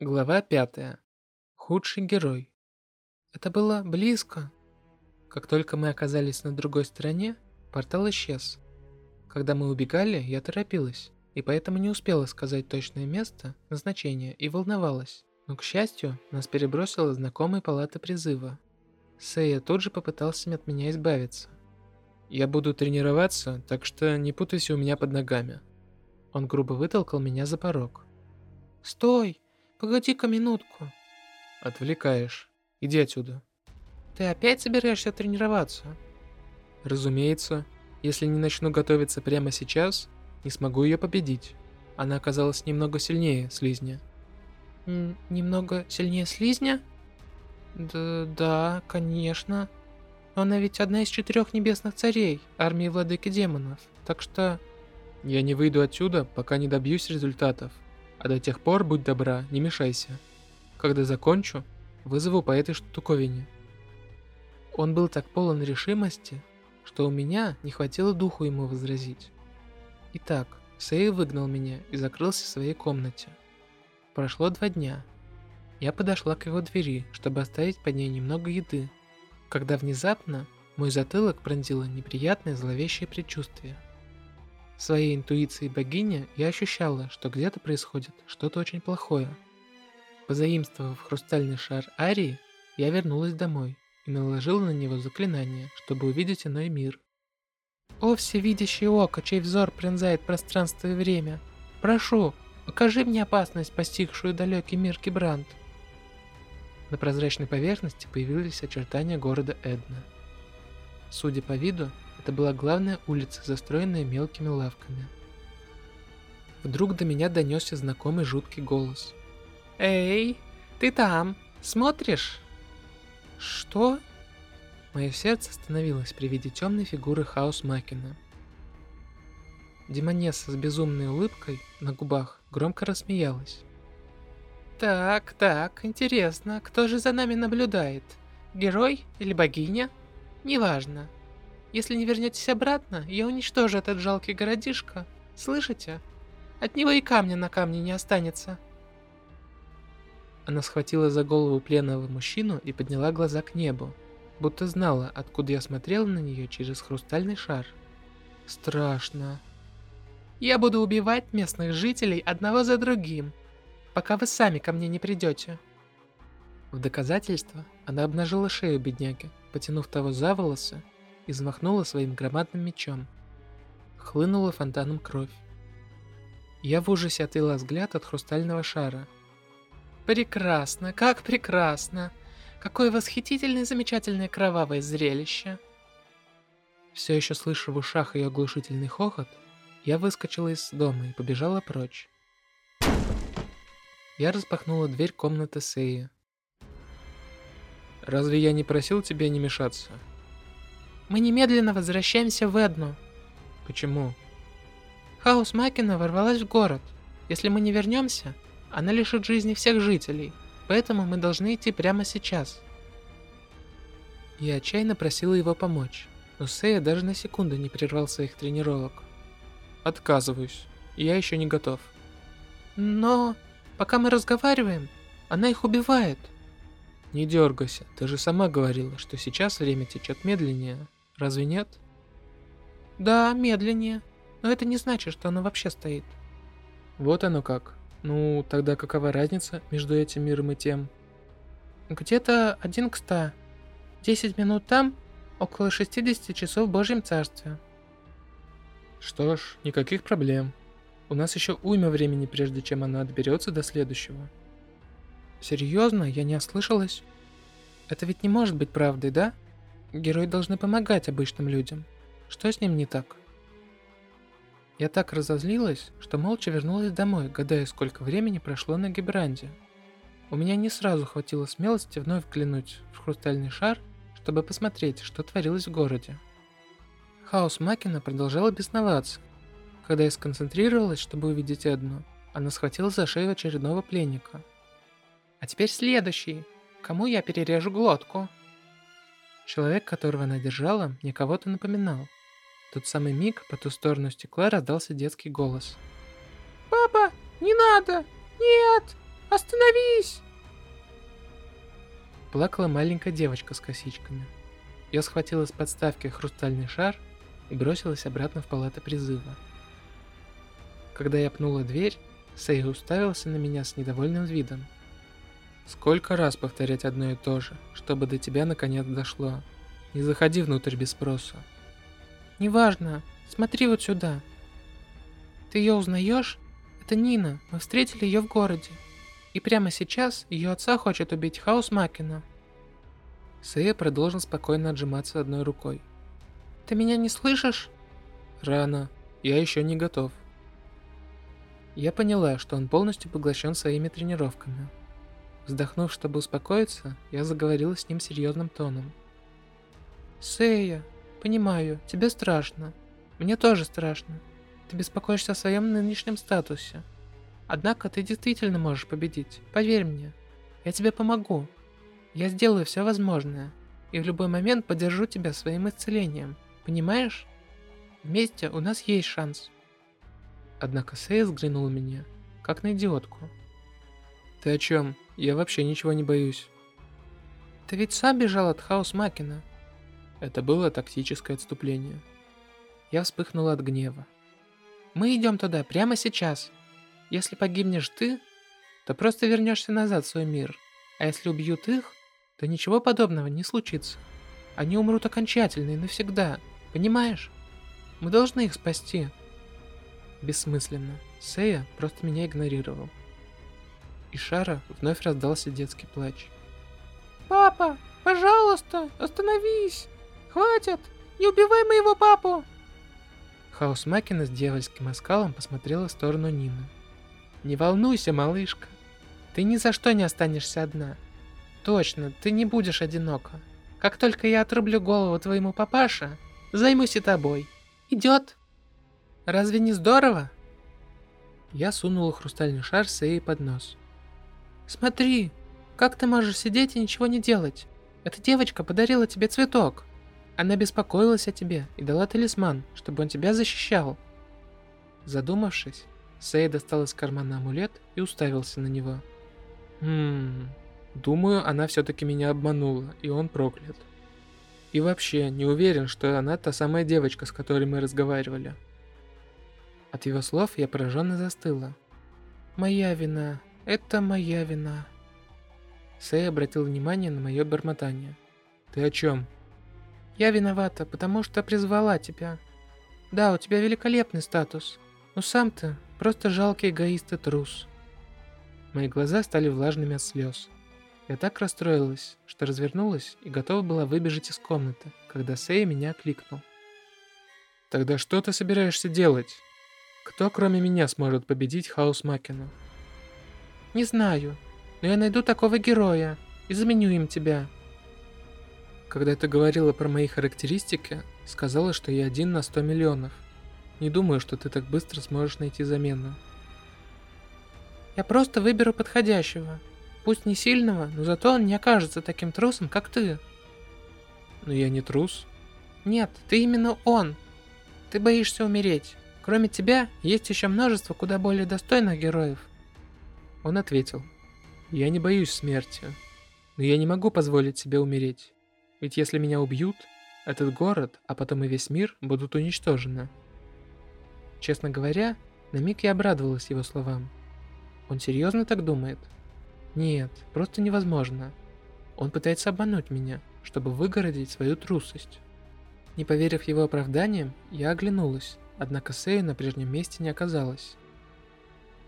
Глава пятая. Худший герой. Это было близко. Как только мы оказались на другой стороне, портал исчез. Когда мы убегали, я торопилась, и поэтому не успела сказать точное место, назначение и волновалась. Но, к счастью, нас перебросила знакомая палата призыва. Сэя тут же попытался от меня избавиться. «Я буду тренироваться, так что не путайся у меня под ногами». Он грубо вытолкал меня за порог. «Стой! Погоди-ка минутку. Отвлекаешь. Иди отсюда. Ты опять собираешься тренироваться? Разумеется. Если не начну готовиться прямо сейчас, не смогу ее победить. Она оказалась немного сильнее слизня. Н немного сильнее слизня? Да, да, конечно. Но она ведь одна из четырех небесных царей, армии владыки демонов. Так что... Я не выйду отсюда, пока не добьюсь результатов. А до тех пор, будь добра, не мешайся. Когда закончу, вызову по этой штуковине. Он был так полон решимости, что у меня не хватило духу ему возразить. Итак, Сэй выгнал меня и закрылся в своей комнате. Прошло два дня. Я подошла к его двери, чтобы оставить под ней немного еды, когда внезапно мой затылок пронзило неприятное зловещее предчувствие – своей интуицией богиня я ощущала, что где-то происходит что-то очень плохое. Позаимствовав хрустальный шар Арии, я вернулась домой и наложила на него заклинание, чтобы увидеть иной мир. «О, всевидящее око, чей взор пронзает пространство и время! Прошу, покажи мне опасность, постигшую далекий мир Кибрант!» На прозрачной поверхности появились очертания города Эдна. Судя по виду, это была главная улица, застроенная мелкими лавками. Вдруг до меня донесся знакомый жуткий голос. «Эй, ты там? Смотришь?» «Что?» Мое сердце остановилось при виде темной фигуры Хаус Макина. Демонесса с безумной улыбкой на губах громко рассмеялась. «Так, так, интересно, кто же за нами наблюдает? Герой или богиня? Неважно. Если не вернетесь обратно, я уничтожу этот жалкий городишко. Слышите? От него и камня на камне не останется. Она схватила за голову пленного мужчину и подняла глаза к небу, будто знала, откуда я смотрел на нее через хрустальный шар. Страшно. Я буду убивать местных жителей одного за другим, пока вы сами ко мне не придете. В доказательство она обнажила шею бедняги, потянув того за волосы и взмахнула своим громадным мечом. Хлынула фонтаном кровь. Я в ужасе отвела взгляд от хрустального шара. «Прекрасно, как прекрасно! Какое восхитительное замечательное кровавое зрелище!» Все еще слыша в ушах ее оглушительный хохот, я выскочила из дома и побежала прочь. Я распахнула дверь комнаты Сеи. «Разве я не просил тебя не мешаться?» Мы немедленно возвращаемся в Эдну. Почему? Хаус Макина ворвалась в город. Если мы не вернемся, она лишит жизни всех жителей. Поэтому мы должны идти прямо сейчас. Я отчаянно просила его помочь, но Сэя даже на секунду не прервал своих тренировок. Отказываюсь. Я еще не готов. Но пока мы разговариваем, она их убивает. Не дергайся, ты же сама говорила, что сейчас время течет медленнее. Разве нет? Да, медленнее. Но это не значит, что оно вообще стоит. Вот оно как. Ну, тогда какова разница между этим миром и тем? Где-то один к ста. Десять минут там, около 60 часов в Божьем Царстве. Что ж, никаких проблем. У нас еще уйма времени, прежде чем она отберется до следующего. Серьезно? Я не ослышалась? Это ведь не может быть правдой, да? Герои должны помогать обычным людям. Что с ним не так? Я так разозлилась, что молча вернулась домой, гадая, сколько времени прошло на Гибранде. У меня не сразу хватило смелости вновь взглянуть в хрустальный шар, чтобы посмотреть, что творилось в городе. Хаос Макина продолжала бесноваться. Когда я сконцентрировалась, чтобы увидеть одну, она схватила за шею очередного пленника. А теперь следующий. Кому я перережу глотку? Человек, которого она держала, мне кого-то напоминал. В тот самый миг по ту сторону стекла раздался детский голос. «Папа, не надо! Нет! Остановись! Плакала маленькая девочка с косичками. Я схватила с подставки хрустальный шар и бросилась обратно в палату призыва. Когда я пнула дверь, Сэй уставился на меня с недовольным видом. Сколько раз повторять одно и то же, чтобы до тебя наконец дошло? Не заходи внутрь без спроса. Неважно, смотри вот сюда. Ты ее узнаешь? Это Нина, мы встретили ее в городе. И прямо сейчас ее отца хочет убить Хаус Макина. Сэя продолжил спокойно отжиматься одной рукой. Ты меня не слышишь? Рано. Я еще не готов. Я поняла, что он полностью поглощен своими тренировками. Вздохнув, чтобы успокоиться, я заговорила с ним серьезным тоном. «Сэя, понимаю, тебе страшно. Мне тоже страшно. Ты беспокоишься о своем нынешнем статусе. Однако ты действительно можешь победить, поверь мне. Я тебе помогу. Я сделаю все возможное. И в любой момент поддержу тебя своим исцелением. Понимаешь? Вместе у нас есть шанс. Однако Сэй взглянул на меня, как на идиотку. Ты о чем? Я вообще ничего не боюсь. Ты ведь сам бежал от Хаус Макина. Это было тактическое отступление. Я вспыхнула от гнева. Мы идем туда прямо сейчас. Если погибнешь ты, то просто вернешься назад в свой мир. А если убьют их, то ничего подобного не случится. Они умрут окончательно и навсегда. Понимаешь? Мы должны их спасти. Бессмысленно. Сея просто меня игнорировал. И Шара вновь раздался детский плач. «Папа, пожалуйста, остановись! Хватит! Не убивай моего папу!» Хаос Макина с дьявольским оскалом посмотрела в сторону Нины. «Не волнуйся, малышка. Ты ни за что не останешься одна. Точно, ты не будешь одинока. Как только я отрублю голову твоему папаше, займусь и тобой. Идет? Разве не здорово?» Я сунула хрустальный шар Сэй под нос. «Смотри, как ты можешь сидеть и ничего не делать? Эта девочка подарила тебе цветок. Она беспокоилась о тебе и дала талисман, чтобы он тебя защищал». Задумавшись, Сэй достал из кармана амулет и уставился на него. «Хм... Думаю, она все-таки меня обманула, и он проклят. И вообще, не уверен, что она та самая девочка, с которой мы разговаривали». От его слов я пораженно застыла. «Моя вина. Это моя вина». Сэй обратил внимание на мое бормотание. «Ты о чем?» «Я виновата, потому что призвала тебя. Да, у тебя великолепный статус, но сам ты просто жалкий эгоист и трус». Мои глаза стали влажными от слез. Я так расстроилась, что развернулась и готова была выбежать из комнаты, когда Сэй меня кликнул. «Тогда что ты собираешься делать?» Кто, кроме меня, сможет победить Хаус Макину? Не знаю, но я найду такого героя и заменю им тебя. Когда ты говорила про мои характеристики, сказала, что я один на 100 миллионов. Не думаю, что ты так быстро сможешь найти замену. Я просто выберу подходящего. Пусть не сильного, но зато он не окажется таким трусом, как ты. Но я не трус. Нет, ты именно он. Ты боишься умереть. Кроме тебя, есть еще множество куда более достойных героев. Он ответил. Я не боюсь смерти, но я не могу позволить себе умереть. Ведь если меня убьют, этот город, а потом и весь мир будут уничтожены. Честно говоря, на миг я обрадовалась его словам. Он серьезно так думает? Нет, просто невозможно. Он пытается обмануть меня, чтобы выгородить свою трусость. Не поверив его оправданиям, я оглянулась однако Сею на прежнем месте не оказалось.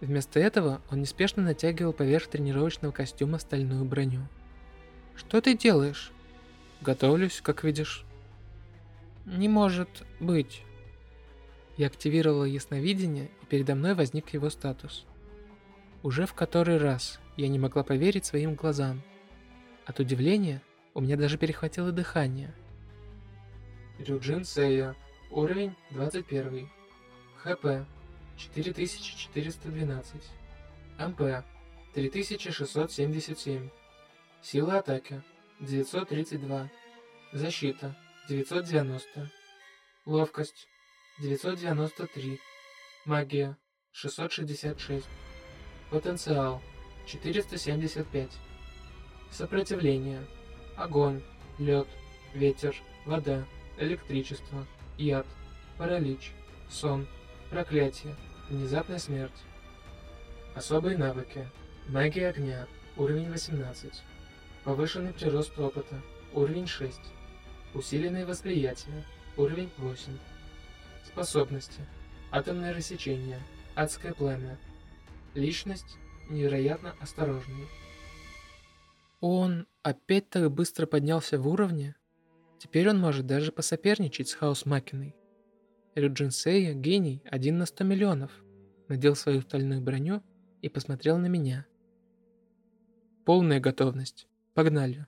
Вместо этого он неспешно натягивал поверх тренировочного костюма стальную броню. «Что ты делаешь?» «Готовлюсь, как видишь». «Не может быть». Я активировала ясновидение, и передо мной возник его статус. Уже в который раз я не могла поверить своим глазам. От удивления у меня даже перехватило дыхание. Рюджин Сея Уровень 21. ХП 4412. МП 3677. Сила атаки 932. Защита 990. Ловкость 993. Магия 666. Потенциал 475. Сопротивление. Огонь, лед, ветер, вода, электричество, яд, паралич, сон, проклятие, внезапная смерть. Особые навыки. Магия огня, уровень 18. Повышенный прирост опыта, уровень 6. Усиленное восприятие, уровень 8. Способности. Атомное рассечение, адское пламя. Личность невероятно осторожный. Он опять так быстро поднялся в уровне? Теперь он может даже посоперничать с Хаос Макиной. Рюджин Сея, гений, один на сто миллионов, надел свою стальную броню и посмотрел на меня. Полная готовность. Погнали.